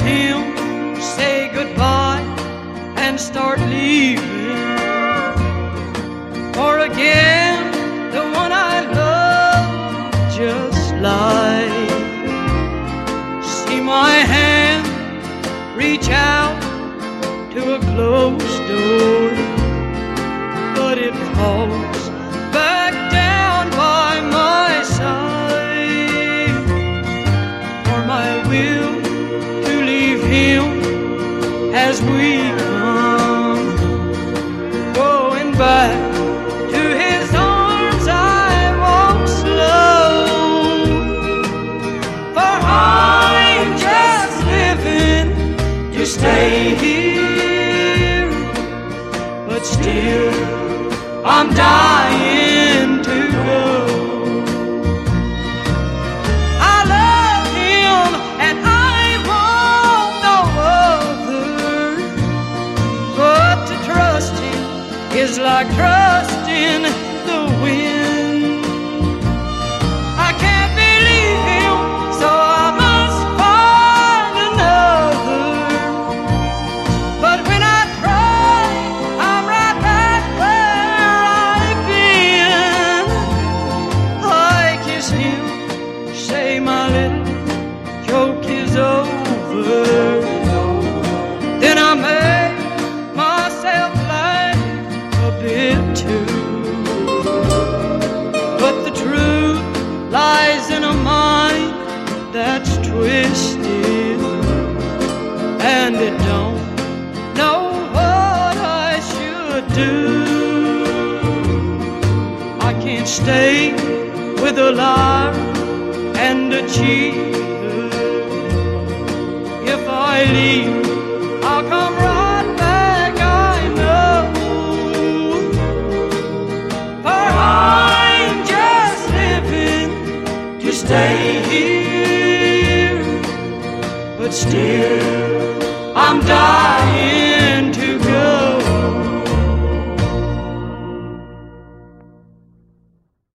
him say goodbye and start leaving. Or again, the one I love just lied. See my hand reach out to a closed door, but it falls back as we come, going back to his arms. I walk slow, for I'm just living to stay here, but still I'm dying is like trusting I can't stay with a liar and a cheater. If I leave, I'll come right back, I know. For I'm just living to stay here, but still I'm dying.